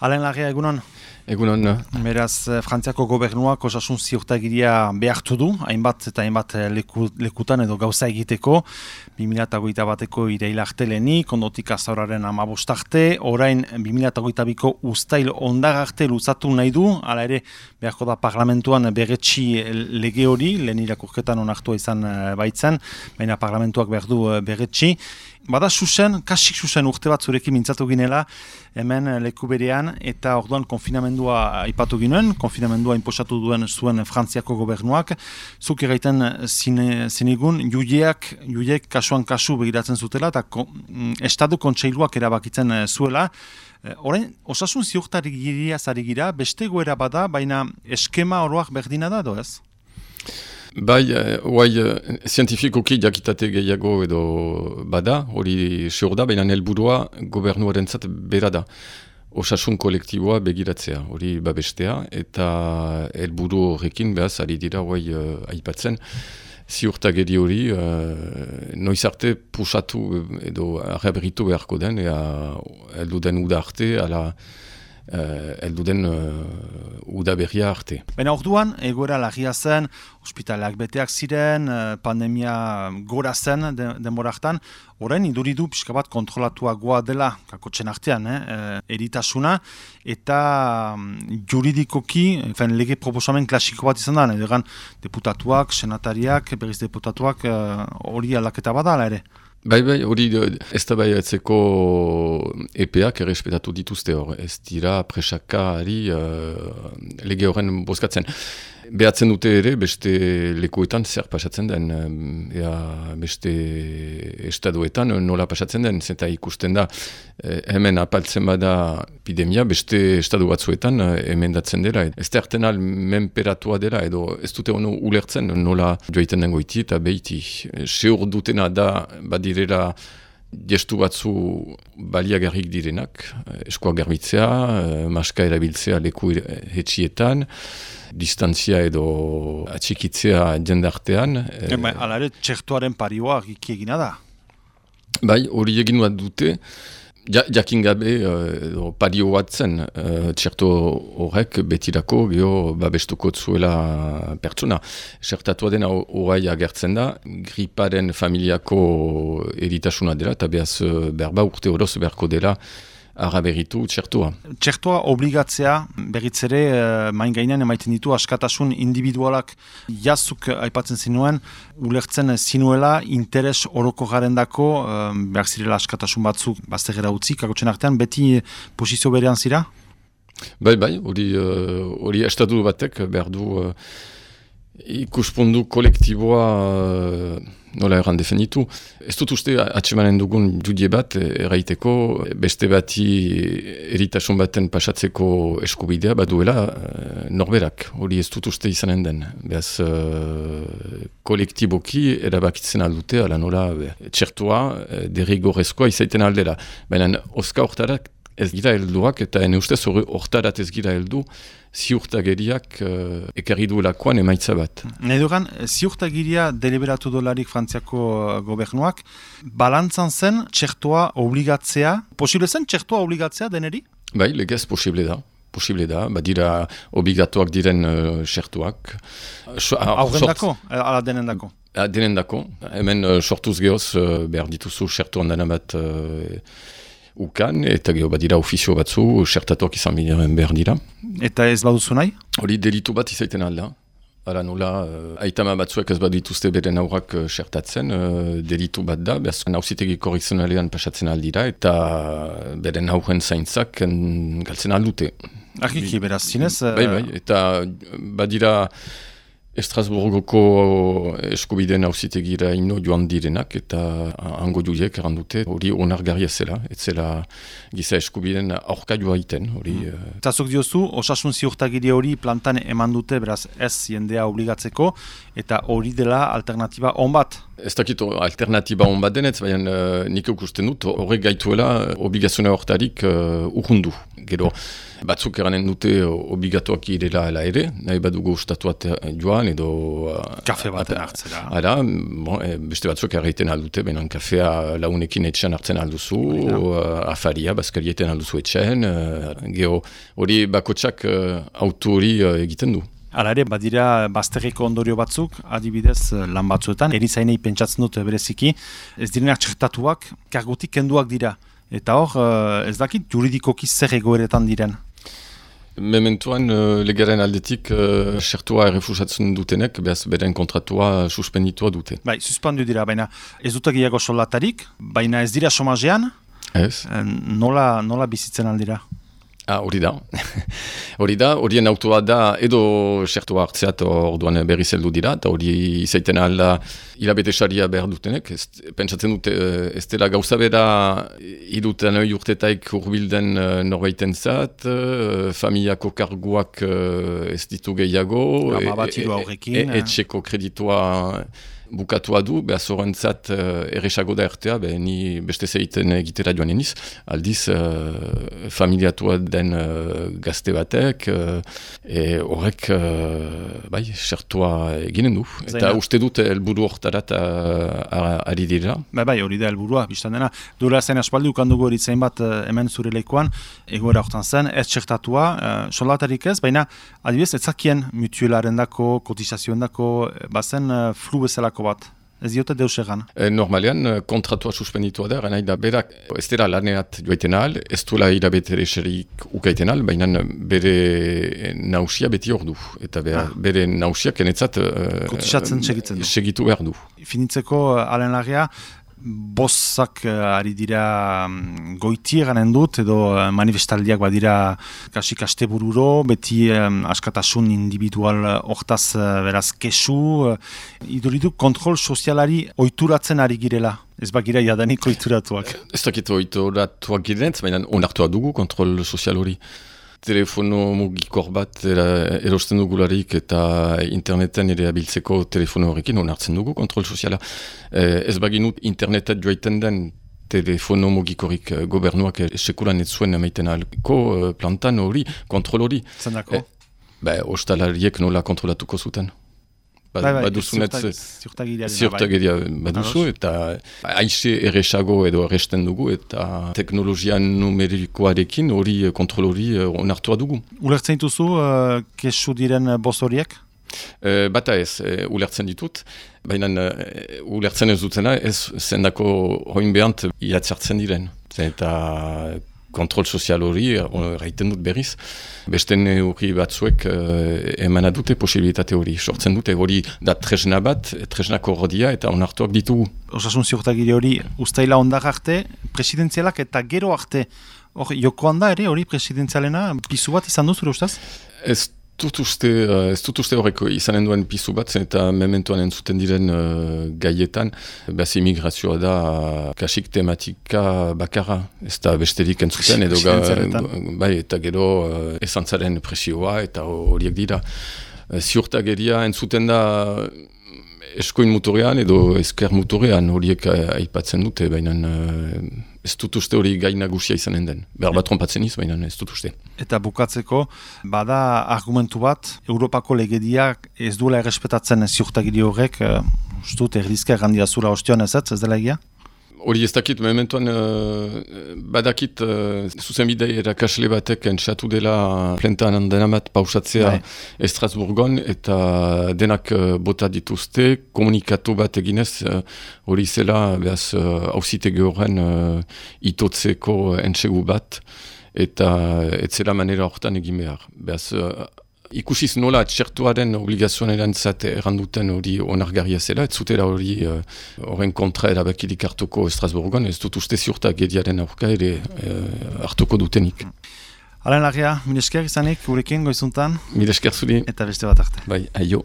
Alen lagia egunon? Egunon. Beraz, eh, Frantziako gobernuak osasun ziurtagiria behartu du, hainbat eta hainbat eh, leku, lekutan edo gauza egiteko, 2008 bateko ireila arteleni, kondotik azauraren amabostarte, orain 2008ko ustail ondagarte luzatu nahi du, ala ere beharko da parlamentuan beretsi lege hori, lehen irakurketan onartua izan eh, baitzen, baina parlamentuak behar du beretsi, Bada susen, kasik susen urte bat zurekin mintzatu ginela, hemen leku berean, eta orduan konfinamendua aipatu ginen, konfinamendua inposatu duen zuen Frantziako gobernuak, zuk egiten zinigun, juileak, juileak kasuan kasu begiratzen zutela, eta ko, mm, estadu kontseiluak erabakitzen eh, zuela, eh, Horein, osasun ziurtarik giria zari gira, beste goera bada, baina eskema oroak berdina da, do ez? Bai, oai, zientifikoki jakitate gehiago edo bada, hori seur da, baina helburua gobernuaren zat bera da. Osasun kolektiboa begiratzea, hori babestea, eta helburu horrekin behaz, ari dira, oai, uh, aipatzen, ziurtageri hori, uh, noiz arte pusatu edo arreberitu beharko den, ea heldu den uda arte, ala, uh, eldu den uh, udaberria arte. Baina orduan, egoera lagia zen, ospitaleak beteak ziren, uh, pandemia gora zen de, denboraktan, orain iduridu pixka bat kontrolatuagoa dela, kakotxen artean, eh, eritasuna, eta um, juridikoki, fen, lege proposamen klasiko bat izan da, edo deputatuak, senatariak, berriz deputatuak, hori uh, alaketa badala ere. Bai, bai, hori ez da bai etzeko EPEak errespetatu dituzte hor, ez dira presakari uh, lege horren bozkatzen. Behatzen dute ere, beste lekuetan zer pasatzen den, ea beste estaduetan nola pasatzen den, zeta ikusten da, eh, hemen apaltzen bada epidemia, beste estadu batzuetan hemen datzen dela. Ez da erten al menperatua dela, edo ez dute ono ulertzen nola joaiten den goiti eta behiti. Seur dutena da, badirela, Gestu batzu baliagarrik direnak, eskoa garbitzea, maska erabiltzea leku hetxietan, distantzia edo atxikitzea jendartean. E, ba, Alare, txertuaren parioa egina da? Bai, hori egin bat dute, ja, jakin gabe uh, pario bat zen, uh, txertu horrek betirako geho babestuko zuela pertsona. Txertatu dena horai agertzen da, griparen familiako eritasuna dela, eta behaz berba urte horoz beharko dela, araberitu txertua. Txertua obligatzea, berritzere, uh, main gainean emaiten ditu askatasun individualak jazuk aipatzen zinuen, ulertzen zinuela interes oroko garen dako, uh, behar zirela askatasun batzuk baztegera utzi, kakotzen artean, beti posizio berean zira? Bai, bai, hori uh, estatu batek behar du uh, ikuspundu kolektiboa nola erran definitu. Ez dut uste atxemanen dugun judie bat erraiteko beste bati eritasun baten pasatzeko eskubidea baduela eh, norberak. Hori ez dut uste izanen den. Beaz uh, kolektiboki erabakitzen aldute ala nola txertua uh, derrigorezkoa izaiten aldera. Baina oska hortarak ez gira helduak eta ene ustez hortarat ez gira heldu ziurtageriak uh, ekarri duelakoan emaitza bat. Neduran, ziurtagiria deliberatu dolarik frantziako uh, gobernuak, balantzan zen txertoa obligatzea, posible zen txertoa obligatzea deneri? Bai, legez posible da. Posible da, badira obligatuak diren uh, txertuak. Hauren dako, ala denen dako? Denen dako, hemen uh, sortuz gehoz uh, behar dituzu txertuan dena bat uh, ukan, eta geho badira ofizio batzu, sertatuak izan bidearen behar dira. Eta ez baduzu nahi? Hori delitu bat izaiten alda. Hala nula, uh, aitama batzuek ez bat dituzte beren aurrak uh, sertatzen, uh, delitu bat da, behaz nauzitegi korrekzionalean pasatzen aldira, eta beren aurren zaintzak galtzen aldute. Argiki, beraz, zinez? Bai, bai, eta badira... Estrasburgoko eskubideen hausitegira ino joan direnak eta hango juiek errandute hori onargarria zela, ez zela giza eskubideen aurka joa iten. Hori, mm. uh... Tazok diozu, osasun ziurtagiri hori plantan eman dute, beraz ez jendea obligatzeko, eta hori dela alternatiba on bat. Ez dakit alternatiba hon bat denetz, baina uh, nik ikusten dut horrek gaituela obligazioa hortarik uh, urrundu. Gero, batzuk eranen dute obligatuak irela ala ere, nahi badugu ustatuat joan edo... Uh, kafe baten hartzera. Ara, bon, e, beste batzuk erraiten aldute, baina kafea launekin etxean hartzen alduzu, uh, afaria, bazkarieten alduzu etxean, uh, geho, hori bakotsak uh, auto hori uh, egiten du. Hala ere, badira bazterriko ondorio batzuk, adibidez lan batzuetan, erizainei pentsatzen dut bereziki, ez direnak txertatuak, kargutik kenduak dira. Eta hor, ez dakit juridikoki zer egoeretan diren. Mementuan, uh, legaren aldetik, uh, xertua errefusatzen dutenek, behaz beren kontratua suspenditua dute. Bai, suspendu dira, baina ez dut egiago solatarik, baina ez dira somazean, nola, nola bizitzen aldira? Ah, hori da. hori da, horien autoa da edo xertua hartzeat orduan berri zeldu dira, eta hori izaiten alda hilabete saria behar dutenek. Ez, pentsatzen dute eh, ez dela gauza bera iduten urtetaik urbilden uh, norbaiten zat, uh, familiako karguak ez ditu gehiago, e, e, etxeko kreditua bukatua du, behaz horrentzat uh, erresago da ertea, be, ni beste zeiten egitera joan eniz, aldiz uh, familiatua den uh, gazte batek, horrek uh, bai, sertua eginen du. Eta uste dut helburu hortarat ari dira. Bai, bai, hori da helburua, biztan dena. Dura zen aspaldi ukandugu hori zein bat hemen zure lekuan, egoera hortan zen, ez txertatua, uh, solatarik ez, baina adibidez, ez zakien mutuelaren dako, kotizazioen dako, bazen uh, flu bezalako bat. Ez diote deus egan? E, normalean, eh, kontratua suspenditua da, gana da, berak, ez dira laneat joaiten ahal, ez duela irabetere eserik ukaiten ahal, baina bere nausia beti hor du. Eta bere, ah. bere nausia kenetzat... Kotisatzen segitzen du. Segitu behar du. Finitzeko, alen lagia, bosak uh, ari dira um, goiti eganen dut, edo uh, manifestaldiak badira kasi kaste bururo, beti um, askatasun individual hortaz beraz kesu, iduritu kontrol sozialari oituratzen ari girela. Ez bagira jadanik oituratuak. Ez dakit oituratuak giren, baina onartua dugu kontrol sozial hori telefono mugikor bat erosten dugularik eta interneten ere abiltzeko telefono horrekin onartzen dugu kontrol soziala. Eh, ez baginut internetet joaiten den telefono mugikorik eh, gobernuak sekulan ez zuen emaiten alko eh, plantan hori, kontrol hori. Zendako? Eh, Ba, ostalariek nola kontrolatuko zuten. Ba, bai, bai, ziurtagiria baduzu, eta aixe erresago edo erresten dugu, eta teknologia numerikoarekin hori eh, kontrol hori eh, onartua dugu. Ulertzen dituzu, uh, kesu diren boz horiek? Uh, bata ez, ulertzen ditut, baina uh, ulertzen ez dutena, ez zendako hoin behant iatzartzen diren. Eta kontrol sozial hori, raiten dut berriz, beste neurri batzuek uh, emana dute posibilitate hori, sortzen dute hori da tresna bat, tresnako rodia eta onartuak ditugu. Osasun ziurtagiri hori ustaila ondak arte, presidenzialak eta gero arte, hori joko handa ere hori presidenzialena, pizu bat izan duzure ustaz? Ez dut uste, uh, ez dut uste horreko izanen duen pizu bat, eta mementoan entzuten diren uh, gaietan, behaz imigrazioa da kasik tematika bakarra, ez da besterik entzuten, edo ga, bai, eta gero uh, esantzaren presioa, eta horiek dira. Uh, ziurtageria entzuten da eskoin motorean edo esker motorean horiek aipatzen dute, baina ez dut uste hori gai nagusia izanen den. Behar bat trompatzen iz, baina ez dut uste. Eta bukatzeko, bada argumentu bat, Europako legediak ez duela errespetatzen ziurtagiri horrek, uh, ustut, erdizka errandia zura ostion ez ez dela egia? Hori ez dakit, mementoan uh, badakit uh, zuzenbide erakasle batek entxatu dela plentan handenamat pausatzea bai. Estrasburgon eta denak uh, bota dituzte, komunikatu bat eginez hori uh, zela behaz hausitege uh, horren uh, itotzeko entxegu bat eta etzela manera horretan egin behar. Behaz, Ikusiz nola txertuaren obligazioan erantzat erranduten hori onargarria zela, ez zutela hori eh, horren uh, kontra erabakirik hartuko Estrasburgon, ez dut uste ziurtak gediaren aurka ere uh, hartuko dutenik. Alain Lagia, milesker izanik, gurekin goizuntan. Milesker zuri. Eta beste bat arte. Bai, aio.